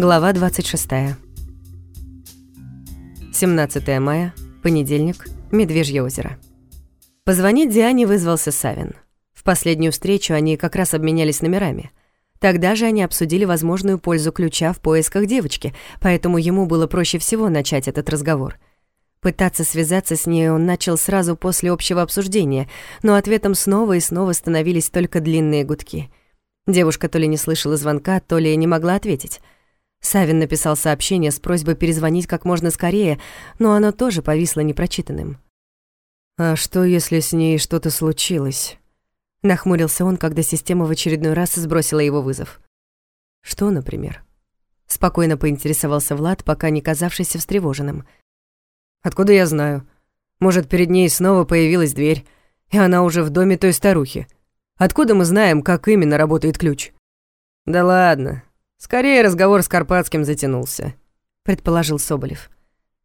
Глава 26. 17 мая, понедельник, Медвежье озеро. Позвонить Диане вызвался Савин. В последнюю встречу они как раз обменялись номерами. Тогда же они обсудили возможную пользу ключа в поисках девочки, поэтому ему было проще всего начать этот разговор. Пытаться связаться с ней он начал сразу после общего обсуждения, но ответом снова и снова становились только длинные гудки. Девушка то ли не слышала звонка, то ли не могла ответить. Савин написал сообщение с просьбой перезвонить как можно скорее, но оно тоже повисло непрочитанным. «А что, если с ней что-то случилось?» Нахмурился он, когда система в очередной раз сбросила его вызов. «Что, например?» Спокойно поинтересовался Влад, пока не казавшийся встревоженным. «Откуда я знаю? Может, перед ней снова появилась дверь, и она уже в доме той старухи. Откуда мы знаем, как именно работает ключ?» «Да ладно, Скорее разговор с Карпатским затянулся, предположил Соболев.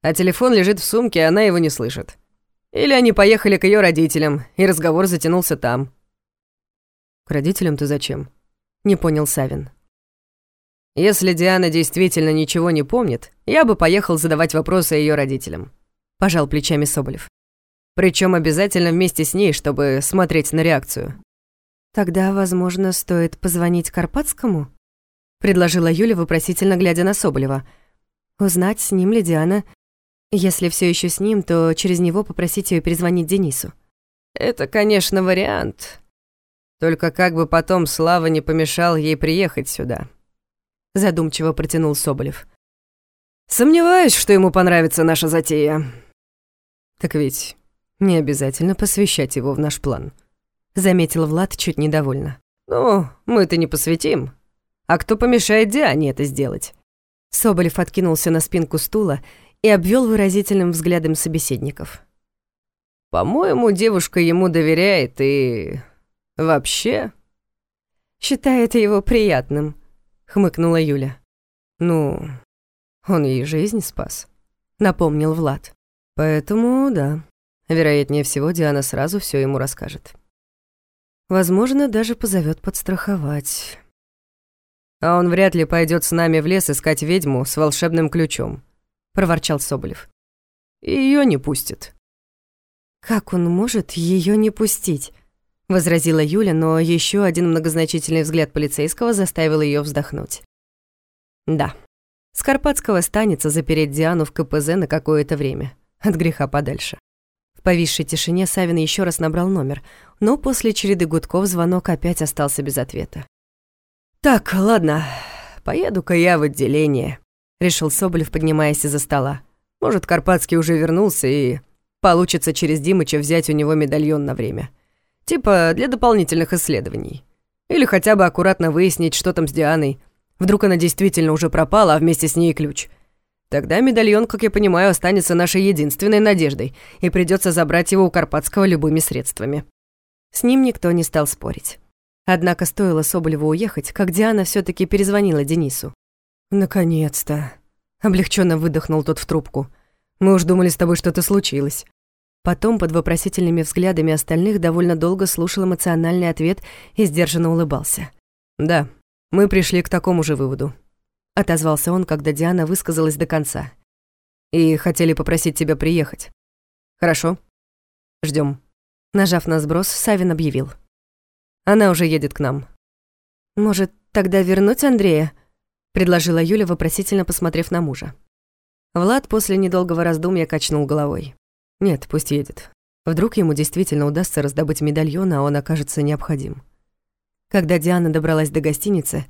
А телефон лежит в сумке, она его не слышит. Или они поехали к ее родителям, и разговор затянулся там. К родителям-то зачем? Не понял Савин. Если Диана действительно ничего не помнит, я бы поехал задавать вопросы ее родителям. Пожал плечами Соболев. Причем обязательно вместе с ней, чтобы смотреть на реакцию. Тогда, возможно, стоит позвонить Карпатскому? предложила Юля, вопросительно глядя на Соболева. Узнать, с ним ли Диана. Если все еще с ним, то через него попросить ее перезвонить Денису. Это, конечно, вариант. Только как бы потом Слава не помешал ей приехать сюда. Задумчиво протянул Соболев. Сомневаюсь, что ему понравится наша затея. Так ведь не обязательно посвящать его в наш план. Заметил Влад чуть недовольно. Ну, мы-то не посвятим. А кто помешает Диане это сделать?» Соболев откинулся на спинку стула и обвел выразительным взглядом собеседников. «По-моему, девушка ему доверяет и... вообще...» «Считает его приятным», — хмыкнула Юля. «Ну, он ей жизнь спас», — напомнил Влад. «Поэтому, да, вероятнее всего, Диана сразу все ему расскажет. Возможно, даже позовет подстраховать». А он вряд ли пойдет с нами в лес искать ведьму с волшебным ключом», — проворчал Соболев. «И её не пустит». «Как он может ее не пустить?» — возразила Юля, но еще один многозначительный взгляд полицейского заставил ее вздохнуть. «Да, Скорпатского станется запереть Диану в КПЗ на какое-то время, от греха подальше». Повисшей тишине Савин еще раз набрал номер, но после череды гудков звонок опять остался без ответа. «Так, ладно, поеду-ка я в отделение», — решил Соболев, поднимаясь из-за стола. «Может, Карпатский уже вернулся, и получится через Димыча взять у него медальон на время. Типа для дополнительных исследований. Или хотя бы аккуратно выяснить, что там с Дианой. Вдруг она действительно уже пропала, а вместе с ней ключ. Тогда медальон, как я понимаю, останется нашей единственной надеждой, и придется забрать его у Карпатского любыми средствами». С ним никто не стал спорить. Однако стоило Соболеву уехать, как Диана все таки перезвонила Денису. «Наконец-то!» — облегченно выдохнул тот в трубку. «Мы уж думали, с тобой что-то случилось». Потом под вопросительными взглядами остальных довольно долго слушал эмоциональный ответ и сдержанно улыбался. «Да, мы пришли к такому же выводу», — отозвался он, когда Диана высказалась до конца. «И хотели попросить тебя приехать. Хорошо? Ждем. Нажав на сброс, Савин объявил. Она уже едет к нам». «Может, тогда вернуть Андрея?» — предложила Юля, вопросительно посмотрев на мужа. Влад после недолгого раздумья качнул головой. «Нет, пусть едет. Вдруг ему действительно удастся раздобыть медальон, а он окажется необходим». Когда Диана добралась до гостиницы,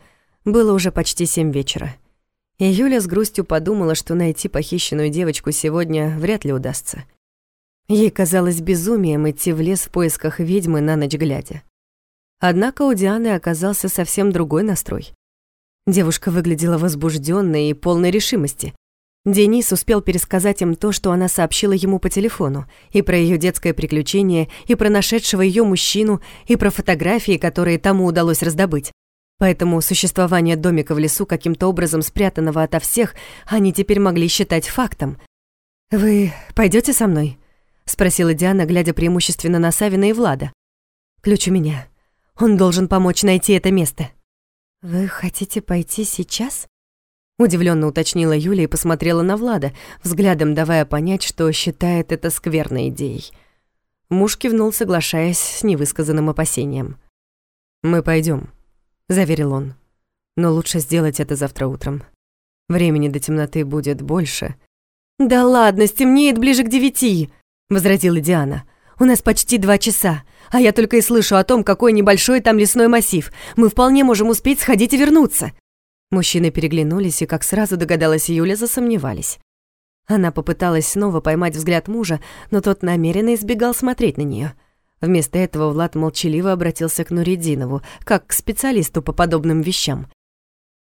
было уже почти семь вечера. И Юля с грустью подумала, что найти похищенную девочку сегодня вряд ли удастся. Ей казалось безумием идти в лес в поисках ведьмы на ночь глядя. Однако у Дианы оказался совсем другой настрой. Девушка выглядела возбужденной и полной решимости. Денис успел пересказать им то, что она сообщила ему по телефону, и про ее детское приключение, и про нашедшего ее мужчину, и про фотографии, которые тому удалось раздобыть. Поэтому существование домика в лесу, каким-то образом спрятанного ото всех, они теперь могли считать фактом. «Вы пойдете со мной?» — спросила Диана, глядя преимущественно на Савина и Влада. «Ключ у меня. Он должен помочь найти это место». «Вы хотите пойти сейчас?» Удивленно уточнила Юля и посмотрела на Влада, взглядом давая понять, что считает это скверной идеей. Муж кивнул, соглашаясь с невысказанным опасением. «Мы пойдем, заверил он. «Но лучше сделать это завтра утром. Времени до темноты будет больше». «Да ладно, стемнеет ближе к девяти», — возразила Диана. «У нас почти два часа, а я только и слышу о том, какой небольшой там лесной массив. Мы вполне можем успеть сходить и вернуться». Мужчины переглянулись и, как сразу догадалась Юля, засомневались. Она попыталась снова поймать взгляд мужа, но тот намеренно избегал смотреть на нее. Вместо этого Влад молчаливо обратился к Нуридинову, как к специалисту по подобным вещам.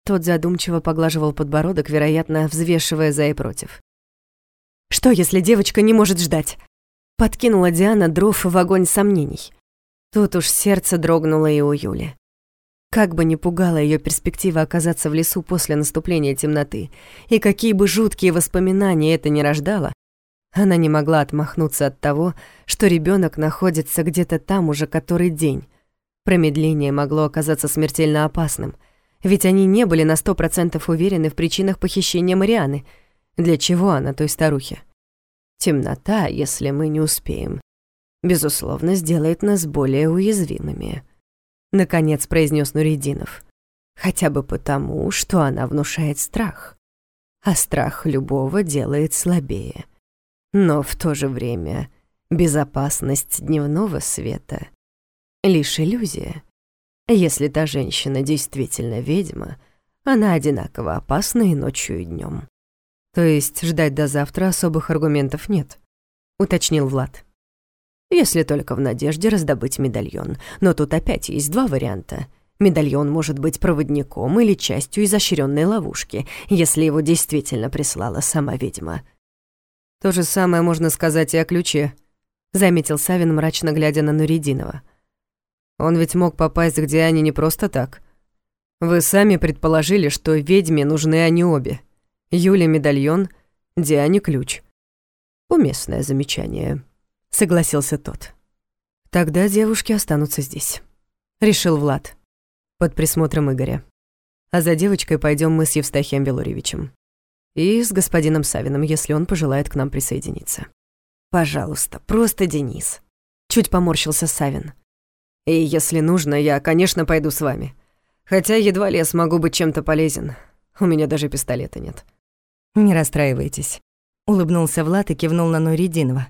Тот задумчиво поглаживал подбородок, вероятно, взвешивая за и против. «Что, если девочка не может ждать?» Подкинула Диана дров в огонь сомнений. Тут уж сердце дрогнуло и у Юли. Как бы ни пугала ее перспектива оказаться в лесу после наступления темноты, и какие бы жуткие воспоминания это ни рождало, она не могла отмахнуться от того, что ребенок находится где-то там уже который день. Промедление могло оказаться смертельно опасным, ведь они не были на сто процентов уверены в причинах похищения Марианы. Для чего она той старухе? Темнота, если мы не успеем, безусловно, сделает нас более уязвимыми. Наконец произнес Нуридинов. Хотя бы потому, что она внушает страх. А страх любого делает слабее. Но в то же время безопасность дневного света — лишь иллюзия. Если та женщина действительно ведьма, она одинаково опасна и ночью, и днем. То есть ждать до завтра особых аргументов нет, уточнил Влад. Если только в надежде раздобыть медальон. Но тут опять есть два варианта. Медальон может быть проводником или частью изощренной ловушки, если его действительно прислала сама ведьма. То же самое можно сказать и о ключе, заметил Савин, мрачно глядя на Нуридинова. Он ведь мог попасть к Диане не просто так. Вы сами предположили, что ведьме нужны они обе. Юле медальон, Диане ключ. Уместное замечание согласился тот. Тогда девушки останутся здесь, решил Влад, под присмотром Игоря. А за девочкой пойдем мы с Евстахием Белуревичем. И с господином Савиным, если он пожелает к нам присоединиться. Пожалуйста, просто Денис. Чуть поморщился Савин. И если нужно, я, конечно, пойду с вами. Хотя едва ли я смогу быть чем-то полезен. У меня даже пистолета нет. Не расстраивайтесь. Улыбнулся Влад и кивнул на Нуридинова.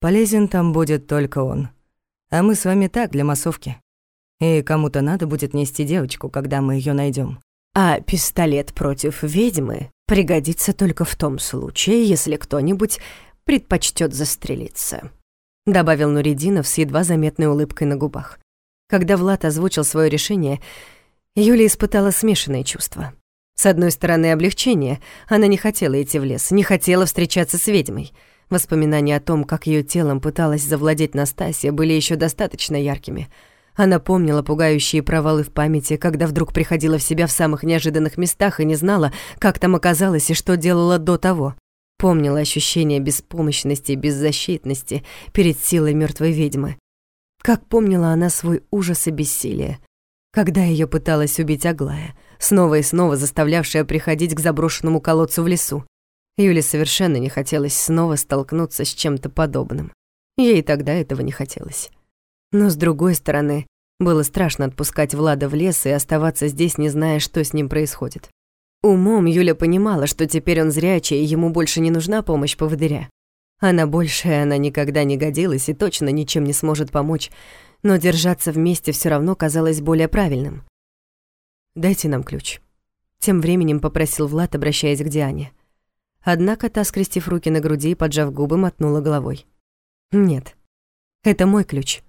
Полезен там будет только он. А мы с вами так, для массовки. И кому-то надо будет нести девочку, когда мы ее найдем. А пистолет против ведьмы пригодится только в том случае, если кто-нибудь предпочтет застрелиться», — добавил Нуридинов с едва заметной улыбкой на губах. Когда Влад озвучил свое решение, Юля испытала смешанные чувства. С одной стороны, облегчение. Она не хотела идти в лес, не хотела встречаться с ведьмой — Воспоминания о том, как ее телом пыталась завладеть Настасья, были еще достаточно яркими. Она помнила пугающие провалы в памяти, когда вдруг приходила в себя в самых неожиданных местах и не знала, как там оказалась и что делала до того. Помнила ощущение беспомощности и беззащитности перед силой мертвой ведьмы. Как помнила она свой ужас и бессилие, когда ее пыталась убить Аглая, снова и снова заставлявшая приходить к заброшенному колодцу в лесу. Юле совершенно не хотелось снова столкнуться с чем-то подобным. Ей тогда этого не хотелось. Но с другой стороны, было страшно отпускать Влада в лес и оставаться здесь, не зная, что с ним происходит. Умом Юля понимала, что теперь он зрячий, и ему больше не нужна помощь поводыря. Она большая, она никогда не годилась и точно ничем не сможет помочь, но держаться вместе все равно казалось более правильным. «Дайте нам ключ», — тем временем попросил Влад, обращаясь к Диане. Однако та, скрестив руки на груди и поджав губы, мотнула головой. «Нет, это мой ключ.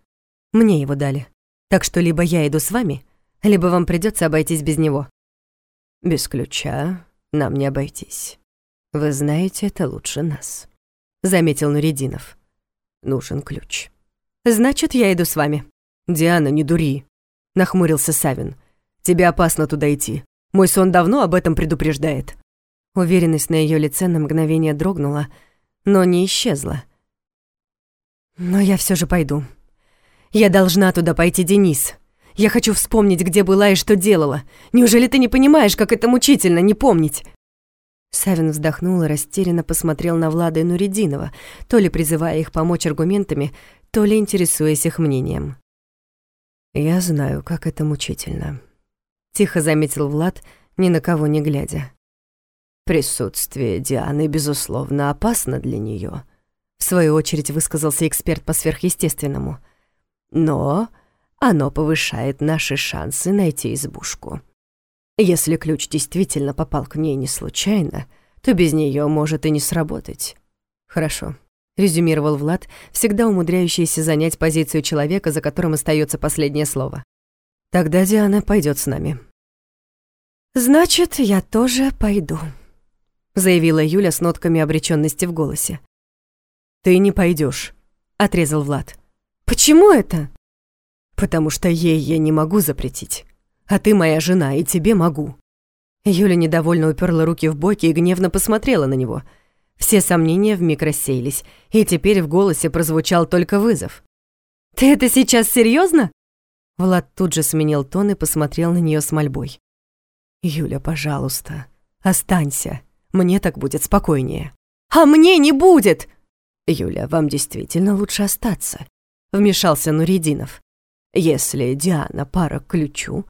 Мне его дали. Так что либо я иду с вами, либо вам придется обойтись без него». «Без ключа нам не обойтись. Вы знаете это лучше нас», — заметил Нуридинов. «Нужен ключ». «Значит, я иду с вами». «Диана, не дури», — нахмурился Савин. «Тебе опасно туда идти. Мой сон давно об этом предупреждает». Уверенность на ее лице на мгновение дрогнула, но не исчезла. «Но я все же пойду. Я должна туда пойти, Денис. Я хочу вспомнить, где была и что делала. Неужели ты не понимаешь, как это мучительно не помнить?» Савин вздохнул и растерянно посмотрел на Влада и Нуридинова, то ли призывая их помочь аргументами, то ли интересуясь их мнением. «Я знаю, как это мучительно», — тихо заметил Влад, ни на кого не глядя. «Присутствие Дианы, безусловно, опасно для нее. в свою очередь высказался эксперт по сверхъестественному. «Но оно повышает наши шансы найти избушку». Если ключ действительно попал к ней не случайно, то без нее может и не сработать. Хорошо, резюмировал Влад, всегда умудряющийся занять позицию человека, за которым остается последнее слово. Тогда Диана пойдет с нами. Значит, я тоже пойду, заявила Юля с нотками обреченности в голосе. Ты не пойдешь, отрезал Влад. Почему это? Потому что ей я не могу запретить а ты моя жена, и тебе могу». Юля недовольно уперла руки в боки и гневно посмотрела на него. Все сомнения вмиг рассеялись, и теперь в голосе прозвучал только вызов. «Ты это сейчас серьезно? Влад тут же сменил тон и посмотрел на нее с мольбой. «Юля, пожалуйста, останься. Мне так будет спокойнее». «А мне не будет!» «Юля, вам действительно лучше остаться», — вмешался Нуридинов. «Если Диана пара к ключу,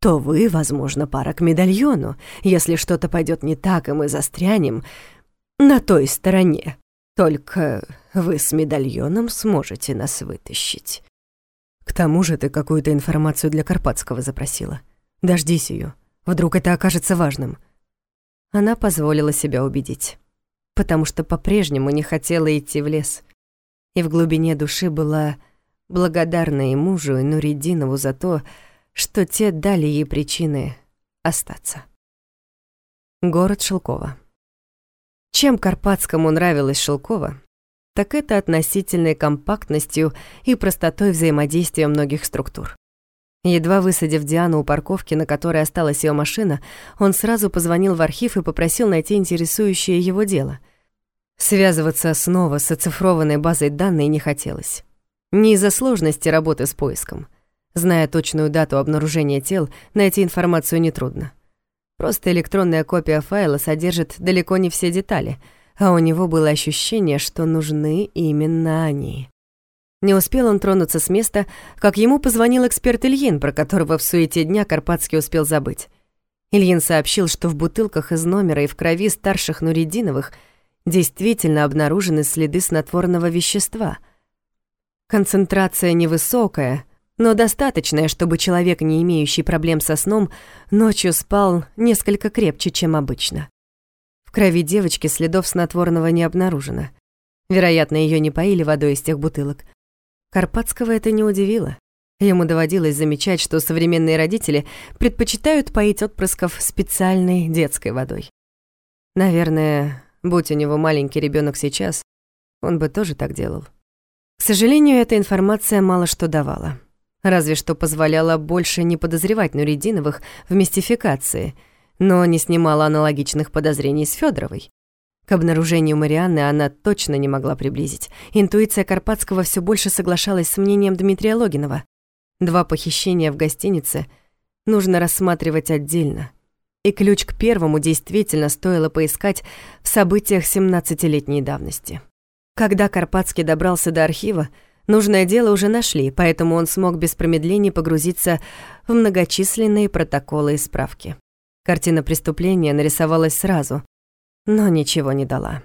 то вы, возможно, пара к медальону, если что-то пойдет не так, и мы застрянем на той стороне. Только вы с медальоном сможете нас вытащить. К тому же ты какую-то информацию для Карпатского запросила. Дождись ее. Вдруг это окажется важным. Она позволила себя убедить, потому что по-прежнему не хотела идти в лес. И в глубине души была благодарна и мужу, и Нуридинову за то, что те дали ей причины остаться. Город Шелково. Чем Карпатскому нравилось Шелково, так это относительной компактностью и простотой взаимодействия многих структур. Едва высадив Диану у парковки, на которой осталась ее машина, он сразу позвонил в архив и попросил найти интересующее его дело. Связываться снова с оцифрованной базой данных не хотелось. Не из-за сложности работы с поиском. Зная точную дату обнаружения тел, найти информацию нетрудно. Просто электронная копия файла содержит далеко не все детали, а у него было ощущение, что нужны именно они. Не успел он тронуться с места, как ему позвонил эксперт Ильин, про которого в суете дня Карпатский успел забыть. Ильин сообщил, что в бутылках из номера и в крови старших Нуридиновых действительно обнаружены следы снотворного вещества. Концентрация невысокая — но достаточное, чтобы человек, не имеющий проблем со сном, ночью спал несколько крепче, чем обычно. В крови девочки следов снотворного не обнаружено. Вероятно, ее не поили водой из тех бутылок. Карпатского это не удивило. Ему доводилось замечать, что современные родители предпочитают поить отпрысков специальной детской водой. Наверное, будь у него маленький ребенок сейчас, он бы тоже так делал. К сожалению, эта информация мало что давала разве что позволяла больше не подозревать Нуридиновых в мистификации, но не снимала аналогичных подозрений с Федоровой. К обнаружению Марианны она точно не могла приблизить. Интуиция Карпатского все больше соглашалась с мнением Дмитрия Логинова. Два похищения в гостинице нужно рассматривать отдельно. И ключ к первому действительно стоило поискать в событиях 17-летней давности. Когда Карпатский добрался до архива, Нужное дело уже нашли, поэтому он смог без промедлений погрузиться в многочисленные протоколы и справки. Картина преступления нарисовалась сразу, но ничего не дала.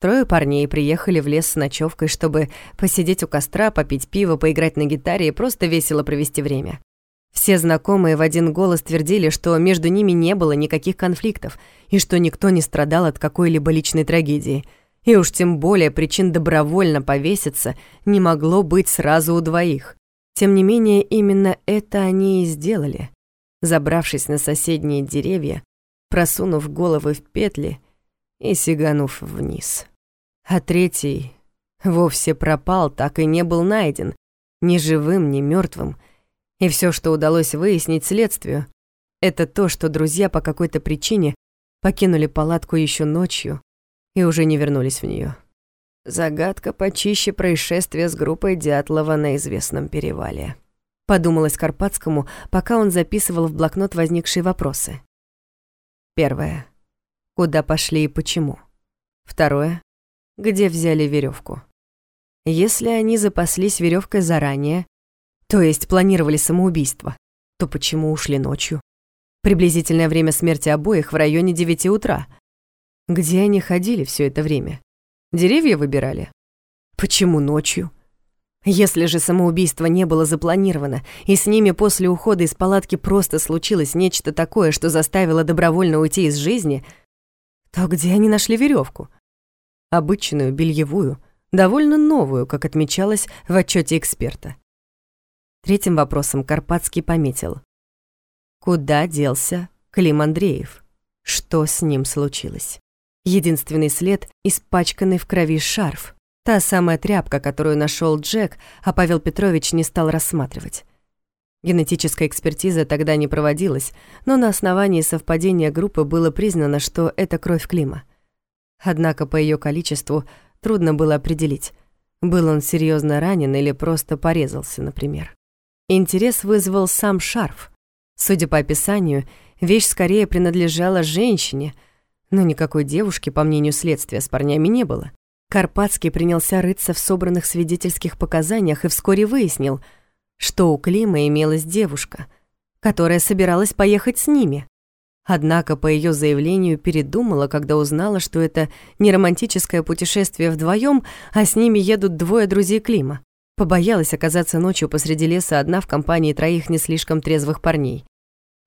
Трое парней приехали в лес с ночевкой, чтобы посидеть у костра, попить пиво, поиграть на гитаре и просто весело провести время. Все знакомые в один голос твердили, что между ними не было никаких конфликтов и что никто не страдал от какой-либо личной трагедии — и уж тем более причин добровольно повеситься не могло быть сразу у двоих. Тем не менее, именно это они и сделали. Забравшись на соседние деревья, просунув головы в петли и сиганув вниз. А третий вовсе пропал, так и не был найден, ни живым, ни мертвым. И все, что удалось выяснить следствию, это то, что друзья по какой-то причине покинули палатку еще ночью, и уже не вернулись в нее. Загадка почище происшествия с группой Дятлова на известном перевале. подумалось Карпатскому, пока он записывал в блокнот возникшие вопросы. Первое. Куда пошли и почему? Второе. Где взяли веревку? Если они запаслись веревкой заранее, то есть планировали самоубийство, то почему ушли ночью? Приблизительное время смерти обоих в районе девяти утра. Где они ходили все это время? Деревья выбирали? Почему ночью? Если же самоубийство не было запланировано, и с ними после ухода из палатки просто случилось нечто такое, что заставило добровольно уйти из жизни, то где они нашли веревку? Обычную, бельевую, довольно новую, как отмечалось в отчете эксперта. Третьим вопросом Карпатский пометил. Куда делся Клим Андреев? Что с ним случилось? Единственный след — испачканный в крови шарф. Та самая тряпка, которую нашел Джек, а Павел Петрович не стал рассматривать. Генетическая экспертиза тогда не проводилась, но на основании совпадения группы было признано, что это кровь Клима. Однако по ее количеству трудно было определить, был он серьезно ранен или просто порезался, например. Интерес вызвал сам шарф. Судя по описанию, вещь скорее принадлежала женщине, но никакой девушки, по мнению следствия, с парнями не было. Карпатский принялся рыться в собранных свидетельских показаниях и вскоре выяснил, что у Клима имелась девушка, которая собиралась поехать с ними. Однако по ее заявлению передумала, когда узнала, что это не романтическое путешествие вдвоем, а с ними едут двое друзей Клима. Побоялась оказаться ночью посреди леса одна в компании троих не слишком трезвых парней.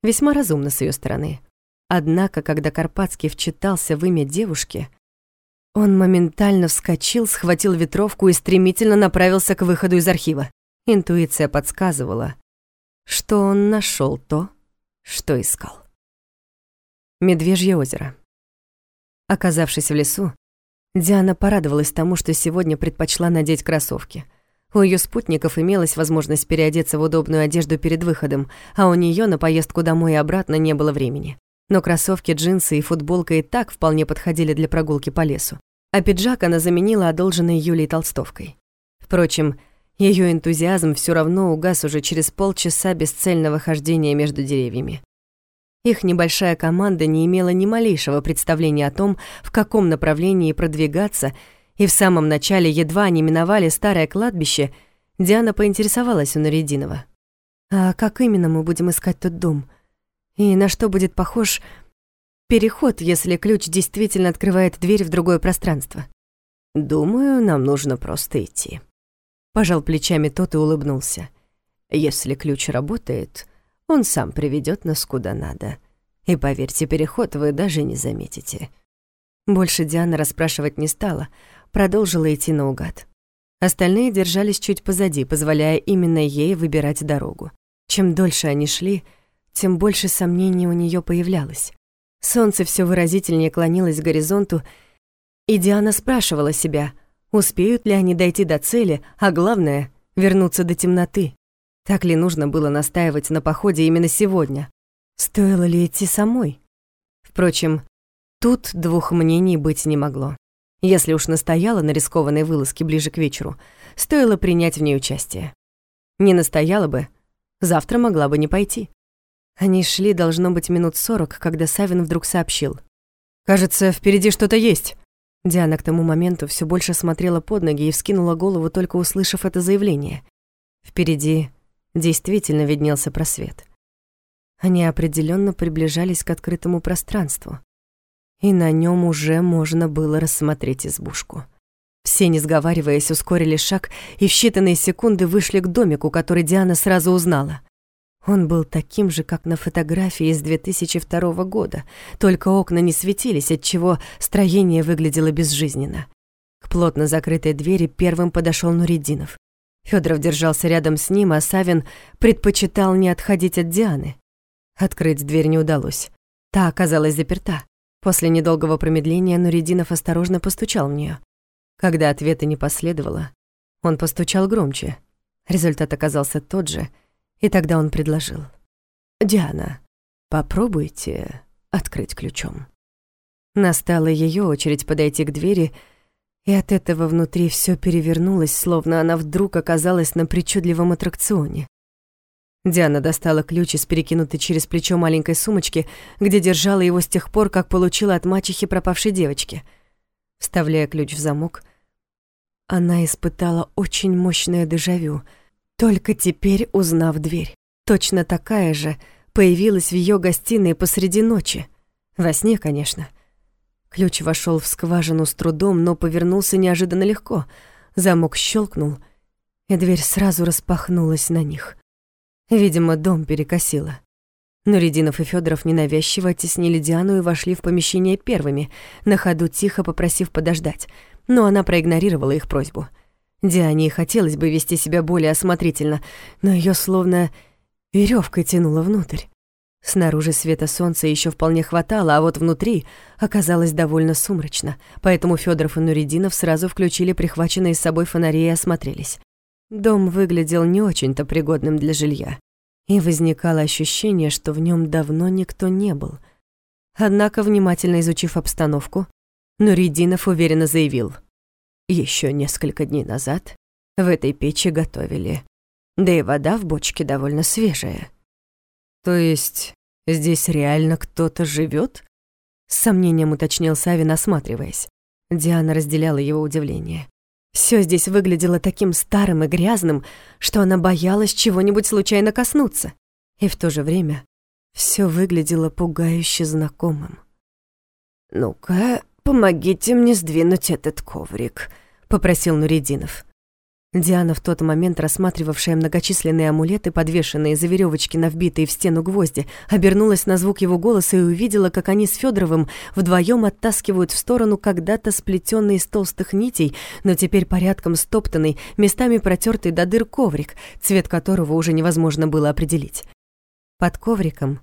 Весьма разумно с ее стороны. Однако, когда Карпатский вчитался в имя девушки, он моментально вскочил, схватил ветровку и стремительно направился к выходу из архива. Интуиция подсказывала, что он нашел то, что искал. Медвежье озеро. Оказавшись в лесу, Диана порадовалась тому, что сегодня предпочла надеть кроссовки. У ее спутников имелась возможность переодеться в удобную одежду перед выходом, а у нее на поездку домой и обратно не было времени. Но кроссовки, джинсы и футболка и так вполне подходили для прогулки по лесу. А пиджак она заменила одолженной Юлией толстовкой. Впрочем, ее энтузиазм все равно угас уже через полчаса бесцельного хождения между деревьями. Их небольшая команда не имела ни малейшего представления о том, в каком направлении продвигаться, и в самом начале едва они миновали старое кладбище, Диана поинтересовалась у Нарядинова. «А как именно мы будем искать тот дом?» И на что будет похож переход, если ключ действительно открывает дверь в другое пространство? Думаю, нам нужно просто идти. Пожал плечами тот и улыбнулся. Если ключ работает, он сам приведет нас куда надо. И поверьте, переход вы даже не заметите. Больше Диана расспрашивать не стала, продолжила идти наугад. Остальные держались чуть позади, позволяя именно ей выбирать дорогу. Чем дольше они шли, тем больше сомнений у нее появлялось. Солнце все выразительнее клонилось к горизонту, и Диана спрашивала себя, успеют ли они дойти до цели, а главное — вернуться до темноты. Так ли нужно было настаивать на походе именно сегодня? Стоило ли идти самой? Впрочем, тут двух мнений быть не могло. Если уж настояла на рискованной вылазке ближе к вечеру, стоило принять в ней участие. Не настояла бы, завтра могла бы не пойти. Они шли, должно быть, минут сорок, когда Савин вдруг сообщил. «Кажется, впереди что-то есть». Диана к тому моменту все больше смотрела под ноги и вскинула голову, только услышав это заявление. Впереди действительно виднелся просвет. Они определенно приближались к открытому пространству, и на нем уже можно было рассмотреть избушку. Все, не сговариваясь, ускорили шаг и в считанные секунды вышли к домику, который Диана сразу узнала. Он был таким же, как на фотографии из 2002 года, только окна не светились, отчего строение выглядело безжизненно. К плотно закрытой двери первым подошел Нуридинов. Федоров держался рядом с ним, а Савин предпочитал не отходить от Дианы. Открыть дверь не удалось. Та оказалась заперта. После недолгого промедления Нуридинов осторожно постучал в нее. Когда ответа не последовало, он постучал громче. Результат оказался тот же — и тогда он предложил. «Диана, попробуйте открыть ключом». Настала ее очередь подойти к двери, и от этого внутри все перевернулось, словно она вдруг оказалась на причудливом аттракционе. Диана достала ключ из перекинутой через плечо маленькой сумочки, где держала его с тех пор, как получила от мачехи пропавшей девочки. Вставляя ключ в замок, она испытала очень мощное дежавю, только теперь узнав дверь. Точно такая же появилась в ее гостиной посреди ночи. Во сне, конечно. Ключ вошел в скважину с трудом, но повернулся неожиданно легко. Замок щелкнул, и дверь сразу распахнулась на них. Видимо, дом перекосило. Нуридинов и Федоров ненавязчиво оттеснили Диану и вошли в помещение первыми, на ходу тихо попросив подождать, но она проигнорировала их просьбу. Диане и хотелось бы вести себя более осмотрительно, но ее словно веревкой тянуло внутрь. Снаружи света солнца еще вполне хватало, а вот внутри оказалось довольно сумрачно, поэтому Федоров и Нуридинов сразу включили прихваченные с собой фонари и осмотрелись. Дом выглядел не очень-то пригодным для жилья, и возникало ощущение, что в нем давно никто не был. Однако, внимательно изучив обстановку, Нуридинов уверенно заявил. Еще несколько дней назад в этой печи готовили, да и вода в бочке довольно свежая. То есть здесь реально кто-то живет? С сомнением уточнил Савин, осматриваясь. Диана разделяла его удивление. Все здесь выглядело таким старым и грязным, что она боялась чего-нибудь случайно коснуться. И в то же время все выглядело пугающе знакомым. «Ну-ка, помогите мне сдвинуть этот коврик», — попросил Нуридинов. Диана, в тот момент рассматривавшая многочисленные амулеты, подвешенные за веревочки на вбитые в стену гвозди, обернулась на звук его голоса и увидела, как они с Федоровым вдвоем оттаскивают в сторону когда-то сплетенный из толстых нитей, но теперь порядком стоптанный, местами протертый до дыр коврик, цвет которого уже невозможно было определить. Под ковриком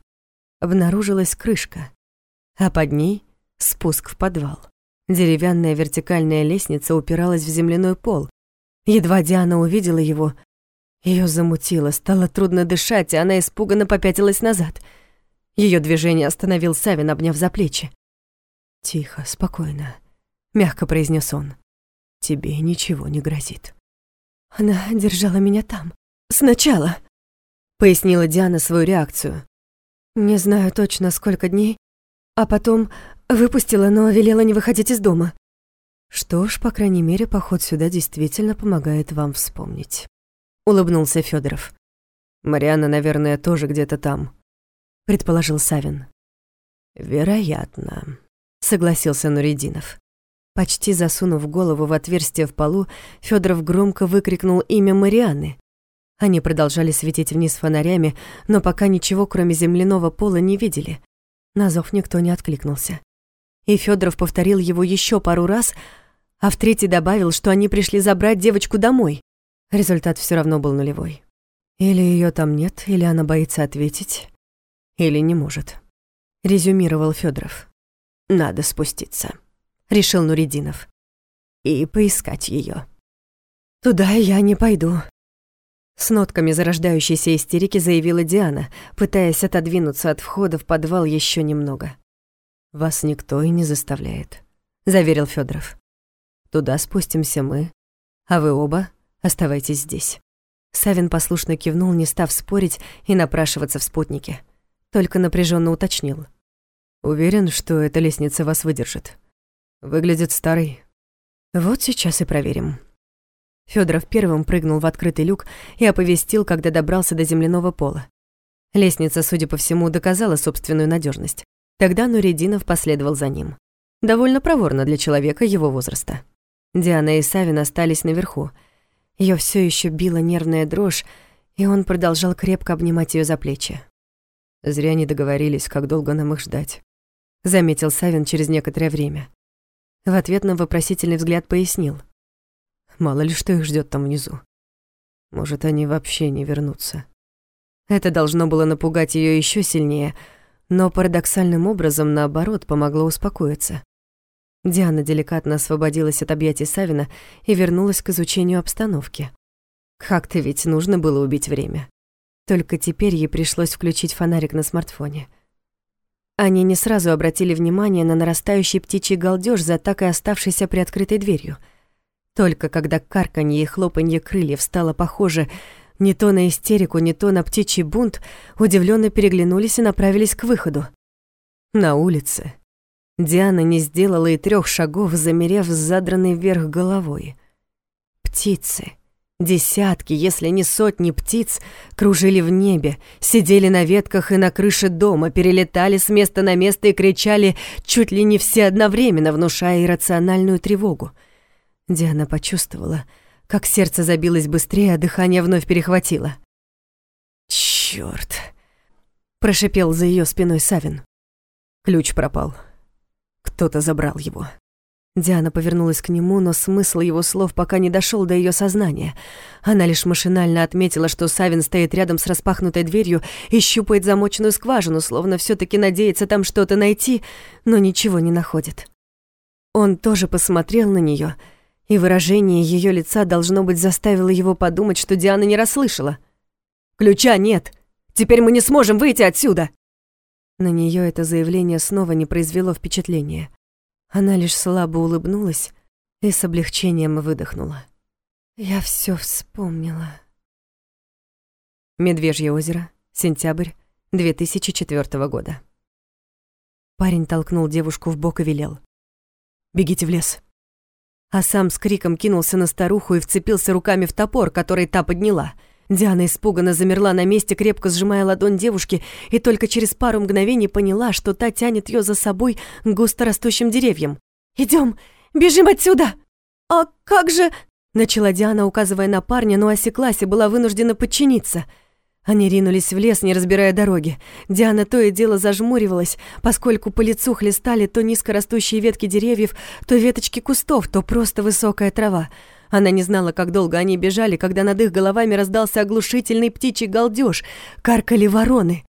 обнаружилась крышка, а под ней — спуск в подвал. Деревянная вертикальная лестница упиралась в земляной пол, Едва Диана увидела его, ее замутило, стало трудно дышать, и она испуганно попятилась назад. Ее движение остановил Савин, обняв за плечи. «Тихо, спокойно», — мягко произнес он. «Тебе ничего не грозит». «Она держала меня там. Сначала», — пояснила Диана свою реакцию. «Не знаю точно, сколько дней, а потом выпустила, но велела не выходить из дома. Что ж, по крайней мере, поход сюда действительно помогает вам вспомнить. Улыбнулся Федоров. Марианна, наверное, тоже где-то там, предположил Савин. Вероятно, согласился Нуридинов. Почти засунув голову в отверстие в полу, Федоров громко выкрикнул имя Марианны. Они продолжали светить вниз фонарями, но пока ничего, кроме земляного пола, не видели. На зов никто не откликнулся и Федоров повторил его еще пару раз, а в третий добавил, что они пришли забрать девочку домой. Результат все равно был нулевой. Или ее там нет, или она боится ответить, или не может. Резюмировал Федоров. Надо спуститься, решил Нуридинов. И поискать ее. Туда я не пойду. С нотками зарождающейся истерики заявила Диана, пытаясь отодвинуться от входа в подвал еще немного. «Вас никто и не заставляет», — заверил Федоров. «Туда спустимся мы, а вы оба оставайтесь здесь». Савин послушно кивнул, не став спорить и напрашиваться в спутнике. Только напряженно уточнил. «Уверен, что эта лестница вас выдержит. Выглядит старой. Вот сейчас и проверим». Федоров первым прыгнул в открытый люк и оповестил, когда добрался до земляного пола. Лестница, судя по всему, доказала собственную надежность. Тогда Нуридинов последовал за ним. Довольно проворно для человека его возраста. Диана и Савин остались наверху. Ее все еще била нервная дрожь, и он продолжал крепко обнимать ее за плечи. «Зря не договорились, как долго нам их ждать», — заметил Савин через некоторое время. В ответ на вопросительный взгляд пояснил. «Мало ли что их ждет там внизу. Может, они вообще не вернутся». Это должно было напугать ее еще сильнее — но парадоксальным образом, наоборот, помогло успокоиться. Диана деликатно освободилась от объятий Савина и вернулась к изучению обстановки. Как-то ведь нужно было убить время. Только теперь ей пришлось включить фонарик на смартфоне. Они не сразу обратили внимание на нарастающий птичий галдёж за так и оставшейся приоткрытой дверью. Только когда карканье и хлопанье крыльев стало похоже не то на истерику, не то на птичий бунт, удивленно переглянулись и направились к выходу. На улице Диана не сделала и трех шагов, замерев с задранной вверх головой. Птицы, десятки, если не сотни птиц, кружили в небе, сидели на ветках и на крыше дома, перелетали с места на место и кричали чуть ли не все одновременно, внушая иррациональную тревогу. Диана почувствовала, как сердце забилось быстрее, а дыхание вновь перехватило. «Чёрт!» — прошипел за её спиной Савин. Ключ пропал. Кто-то забрал его. Диана повернулась к нему, но смысл его слов пока не дошел до ее сознания. Она лишь машинально отметила, что Савин стоит рядом с распахнутой дверью и щупает замоченную скважину, словно все таки надеется там что-то найти, но ничего не находит. Он тоже посмотрел на нее, и выражение ее лица, должно быть, заставило его подумать, что Диана не расслышала. «Ключа нет! Теперь мы не сможем выйти отсюда!» На нее это заявление снова не произвело впечатления. Она лишь слабо улыбнулась и с облегчением выдохнула. «Я все вспомнила». Медвежье озеро, сентябрь 2004 года. Парень толкнул девушку в бок и велел. «Бегите в лес». А сам с криком кинулся на старуху и вцепился руками в топор, который та подняла — Диана испуганно замерла на месте, крепко сжимая ладонь девушки, и только через пару мгновений поняла, что та тянет ее за собой к густо растущим деревьям. «Идем! Бежим отсюда!» «А как же...» — начала Диана, указывая на парня, но осеклась и была вынуждена подчиниться. Они ринулись в лес, не разбирая дороги. Диана то и дело зажмуривалась, поскольку по лицу хлестали то низкорастущие ветки деревьев, то веточки кустов, то просто высокая трава. Она не знала, как долго они бежали, когда над их головами раздался оглушительный птичий галдеж, каркали вороны.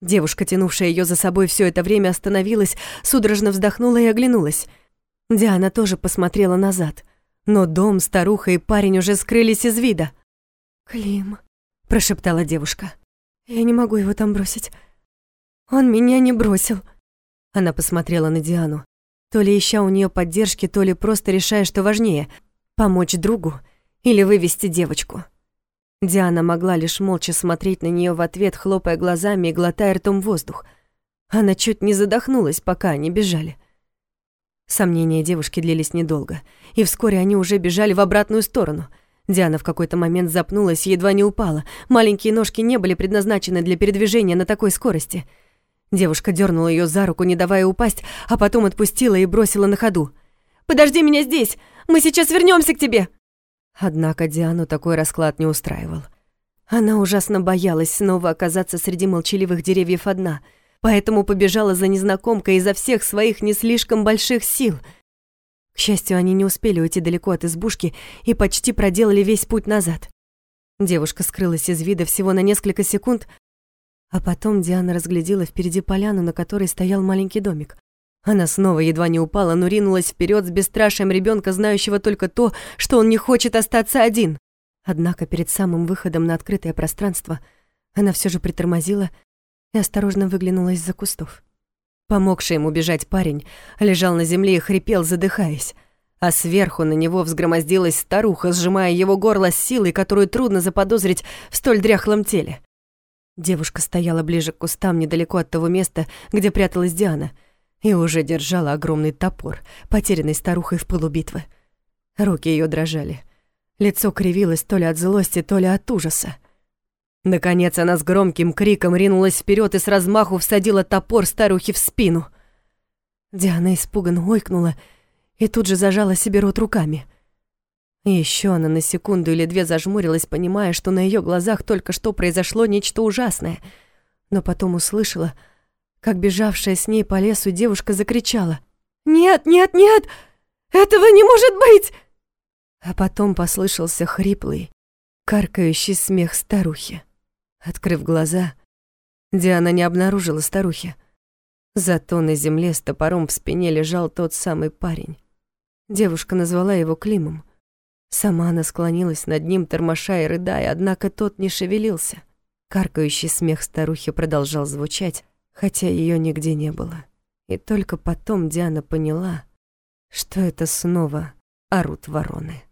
Девушка, тянувшая ее за собой все это время, остановилась, судорожно вздохнула и оглянулась. Диана тоже посмотрела назад. Но дом, старуха и парень уже скрылись из вида. «Клим», — прошептала девушка. «Я не могу его там бросить. Он меня не бросил». Она посмотрела на Диану. То ли ища у нее поддержки, то ли просто решая, что важнее — Помочь другу или вывести девочку? Диана могла лишь молча смотреть на нее в ответ, хлопая глазами и глотая ртом воздух. Она чуть не задохнулась, пока они бежали. Сомнения девушки длились недолго, и вскоре они уже бежали в обратную сторону. Диана в какой-то момент запнулась и едва не упала. Маленькие ножки не были предназначены для передвижения на такой скорости. Девушка дернула ее за руку, не давая упасть, а потом отпустила и бросила на ходу. «Подожди меня здесь! Мы сейчас вернемся к тебе!» Однако Диану такой расклад не устраивал. Она ужасно боялась снова оказаться среди молчаливых деревьев одна, поэтому побежала за незнакомкой изо всех своих не слишком больших сил. К счастью, они не успели уйти далеко от избушки и почти проделали весь путь назад. Девушка скрылась из вида всего на несколько секунд, а потом Диана разглядела впереди поляну, на которой стоял маленький домик. Она снова едва не упала, но ринулась вперед с бесстрашием ребенка, знающего только то, что он не хочет остаться один. Однако перед самым выходом на открытое пространство она все же притормозила и осторожно выглянула из-за кустов. Помогший ему бежать парень лежал на земле и хрипел, задыхаясь, а сверху на него взгромоздилась старуха, сжимая его горло с силой, которую трудно заподозрить в столь дряхлом теле. Девушка стояла ближе к кустам, недалеко от того места, где пряталась Диана — и уже держала огромный топор, потерянный старухой в пылу битвы. Руки ее дрожали. Лицо кривилось то ли от злости, то ли от ужаса. Наконец она с громким криком ринулась вперед и с размаху всадила топор старухе в спину. Диана испуганно ойкнула и тут же зажала себе рот руками. Еще она на секунду или две зажмурилась, понимая, что на ее глазах только что произошло нечто ужасное, но потом услышала — как бежавшая с ней по лесу девушка закричала. «Нет, нет, нет! Этого не может быть!» А потом послышался хриплый, каркающий смех старухи. Открыв глаза, Диана не обнаружила старухи. Зато на земле с топором в спине лежал тот самый парень. Девушка назвала его Климом. Сама она склонилась над ним, тормоша и рыдая, однако тот не шевелился. Каркающий смех старухи продолжал звучать, хотя ее нигде не было. И только потом Диана поняла, что это снова орут вороны.